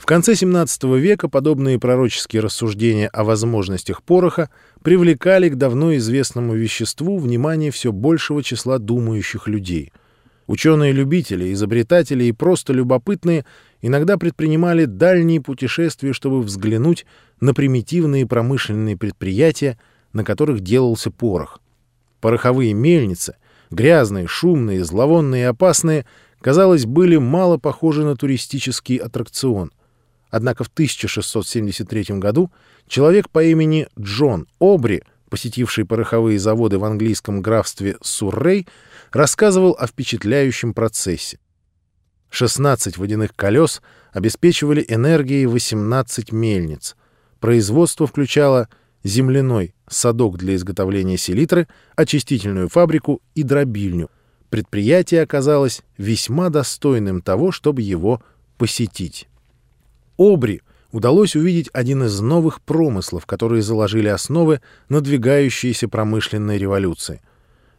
В конце XVII века подобные пророческие рассуждения о возможностях пороха привлекали к давно известному веществу внимание все большего числа думающих людей. Ученые-любители, изобретатели и просто любопытные иногда предпринимали дальние путешествия, чтобы взглянуть на примитивные промышленные предприятия, на которых делался порох. Пороховые мельницы, грязные, шумные, зловонные и опасные, казалось, были мало похожи на туристический аттракцион — Однако в 1673 году человек по имени Джон Обри, посетивший пороховые заводы в английском графстве Суррей, рассказывал о впечатляющем процессе. 16 водяных колес обеспечивали энергией 18 мельниц. Производство включало земляной садок для изготовления селитры, очистительную фабрику и дробильню. Предприятие оказалось весьма достойным того, чтобы его посетить. Обри удалось увидеть один из новых промыслов, которые заложили основы надвигающейся промышленной революции.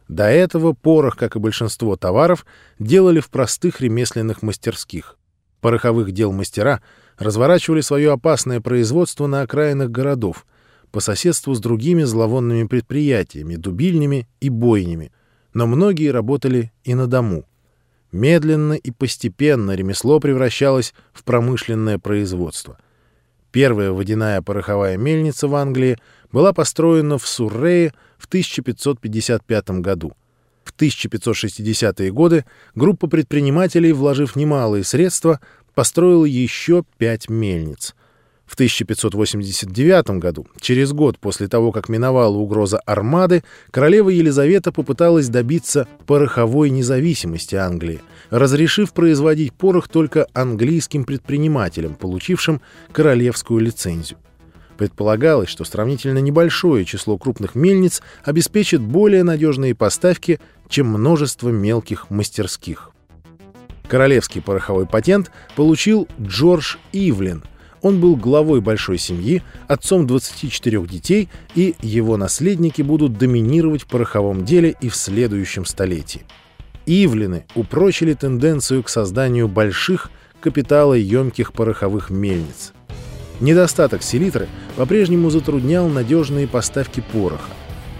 До этого порох, как и большинство товаров, делали в простых ремесленных мастерских. Пороховых дел мастера разворачивали свое опасное производство на окраинах городов, по соседству с другими зловонными предприятиями, дубильнями и бойнями, но многие работали и на дому — Медленно и постепенно ремесло превращалось в промышленное производство. Первая водяная пороховая мельница в Англии была построена в Суррее в 1555 году. В 1560-е годы группа предпринимателей, вложив немалые средства, построила еще пять мельниц — в 1589 году, через год после того, как миновала угроза армады, королева Елизавета попыталась добиться пороховой независимости Англии, разрешив производить порох только английским предпринимателям, получившим королевскую лицензию. Предполагалось, что сравнительно небольшое число крупных мельниц обеспечит более надежные поставки, чем множество мелких мастерских. Королевский пороховой патент получил Джордж Ивлин – он был главой большой семьи, отцом 24 детей, и его наследники будут доминировать в пороховом деле и в следующем столетии. Ивлины упрочили тенденцию к созданию больших капиталоемких пороховых мельниц. Недостаток селитры по-прежнему затруднял надежные поставки пороха.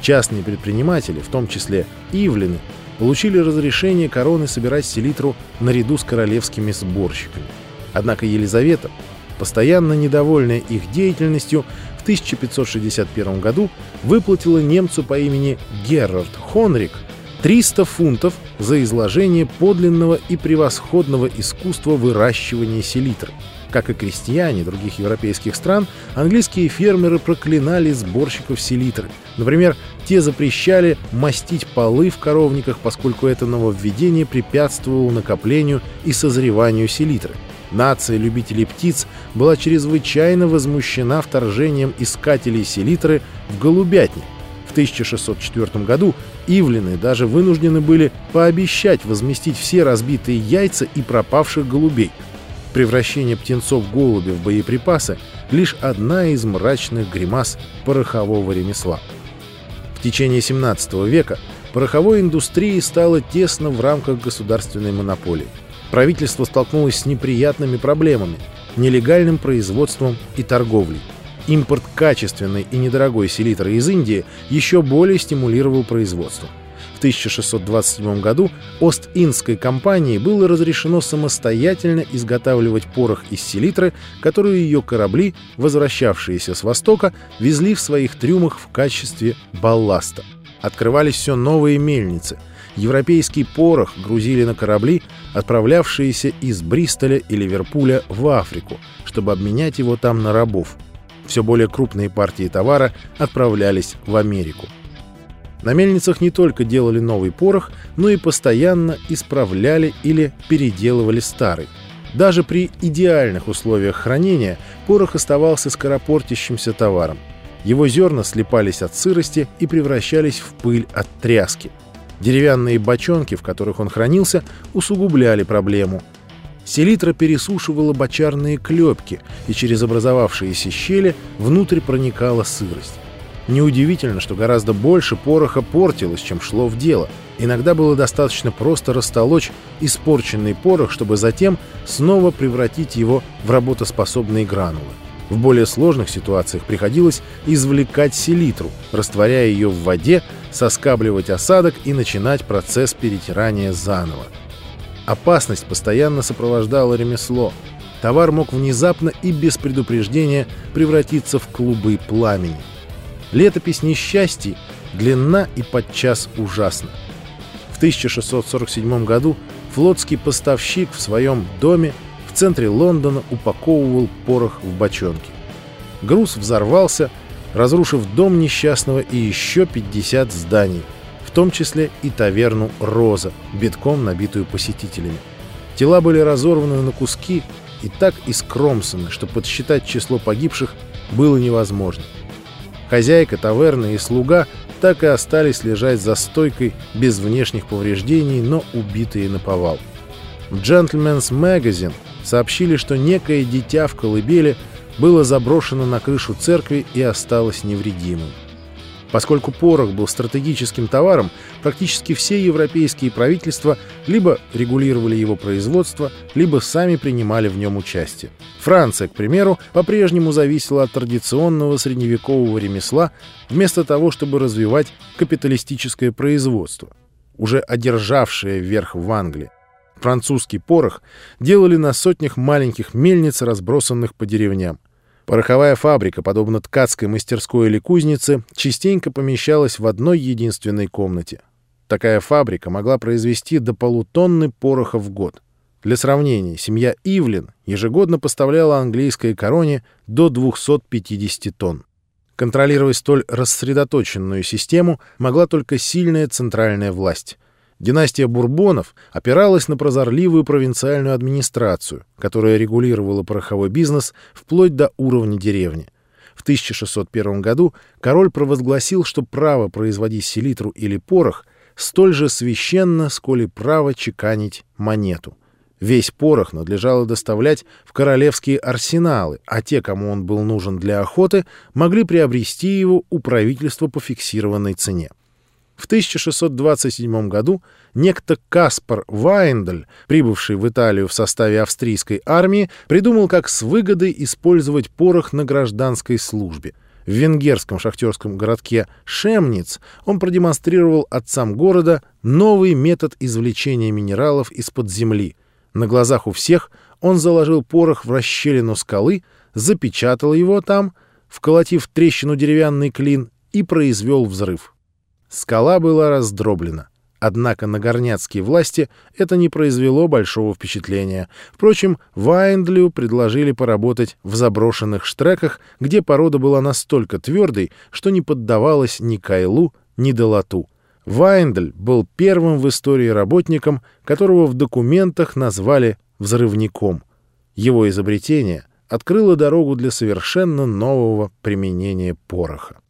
Частные предприниматели, в том числе Ивлины, получили разрешение короны собирать селитру наряду с королевскими сборщиками. Однако Елизавета постоянно недовольная их деятельностью, в 1561 году выплатила немцу по имени Герард Хонрик 300 фунтов за изложение подлинного и превосходного искусства выращивания селитры. Как и крестьяне других европейских стран, английские фермеры проклинали сборщиков селитры. Например, те запрещали мастить полы в коровниках, поскольку это нововведение препятствовало накоплению и созреванию селитры. Нация любителей птиц была чрезвычайно возмущена вторжением искателей селитры в голубятни. В 1604 году ивлины даже вынуждены были пообещать возместить все разбитые яйца и пропавших голубей. Превращение птенцов голубя в боеприпасы — лишь одна из мрачных гримас порохового ремесла. В течение 17 века пороховой индустрии стало тесно в рамках государственной монополии правительство столкнулось с неприятными проблемами – нелегальным производством и торговлей. Импорт качественной и недорогой селитры из Индии еще более стимулировал производство. В 1627 году Ост-Индской компании было разрешено самостоятельно изготавливать порох из селитры, которую ее корабли, возвращавшиеся с Востока, везли в своих трюмах в качестве балласта. Открывались все новые мельницы – европейский порох грузили на корабли, отправлявшиеся из Бристоля и Ливерпуля в Африку, чтобы обменять его там на рабов. Все более крупные партии товара отправлялись в Америку. На мельницах не только делали новый порох, но и постоянно исправляли или переделывали старый. Даже при идеальных условиях хранения порох оставался скоропортящимся товаром. Его зерна слипались от сырости и превращались в пыль от тряски – Деревянные бочонки, в которых он хранился, усугубляли проблему. Селитра пересушивала бочарные клепки, и через образовавшиеся щели внутрь проникала сырость. Неудивительно, что гораздо больше пороха портилось, чем шло в дело — Иногда было достаточно просто растолочь испорченный порох, чтобы затем снова превратить его в работоспособные гранулы. В более сложных ситуациях приходилось извлекать селитру, растворяя ее в воде, соскабливать осадок и начинать процесс перетирания заново. Опасность постоянно сопровождала ремесло. Товар мог внезапно и без предупреждения превратиться в клубы пламени. Летопись несчастий длинна и подчас ужасна. В 1647 году флотский поставщик в своем доме в центре Лондона упаковывал порох в бочонки. Груз взорвался, разрушив дом несчастного и еще 50 зданий, в том числе и таверну «Роза», битком набитую посетителями. Тела были разорваны на куски и так искромсаны, что подсчитать число погибших было невозможно. Хозяйка таверны и слуга так и остались лежать за стойкой без внешних повреждений, но убитые на повал. В «Gentleman's Magazine» сообщили, что некое дитя в колыбели было заброшено на крышу церкви и осталось невредимым. Поскольку порох был стратегическим товаром, практически все европейские правительства либо регулировали его производство, либо сами принимали в нем участие. Франция, к примеру, по-прежнему зависела от традиционного средневекового ремесла, вместо того, чтобы развивать капиталистическое производство, уже одержавшее верх в Англии. Французский порох делали на сотнях маленьких мельниц, разбросанных по деревням. Пороховая фабрика, подобно ткацкой мастерской или кузнице, частенько помещалась в одной единственной комнате. Такая фабрика могла произвести до полутонны пороха в год. Для сравнения, семья Ивлин ежегодно поставляла английской короне до 250 тонн. Контролировать столь рассредоточенную систему могла только сильная центральная власть. Династия Бурбонов опиралась на прозорливую провинциальную администрацию, которая регулировала пороховой бизнес вплоть до уровня деревни. В 1601 году король провозгласил, что право производить селитру или порох столь же священно, сколь и право чеканить монету. Весь порох надлежало доставлять в королевские арсеналы, а те, кому он был нужен для охоты, могли приобрести его у правительства по фиксированной цене. В 1627 году некто Каспар Вайндель, прибывший в Италию в составе австрийской армии, придумал, как с выгодой использовать порох на гражданской службе. В венгерском шахтерском городке Шемниц он продемонстрировал отцам города новый метод извлечения минералов из-под земли. На глазах у всех он заложил порох в расщелину скалы, запечатал его там, вколотив трещину деревянный клин и произвел взрыв. Скала была раздроблена. Однако на горняцкие власти это не произвело большого впечатления. Впрочем, Вайндлю предложили поработать в заброшенных штреках, где порода была настолько твердой, что не поддавалась ни кайлу, ни долоту. Вайндль был первым в истории работником, которого в документах назвали «взрывником». Его изобретение открыло дорогу для совершенно нового применения пороха.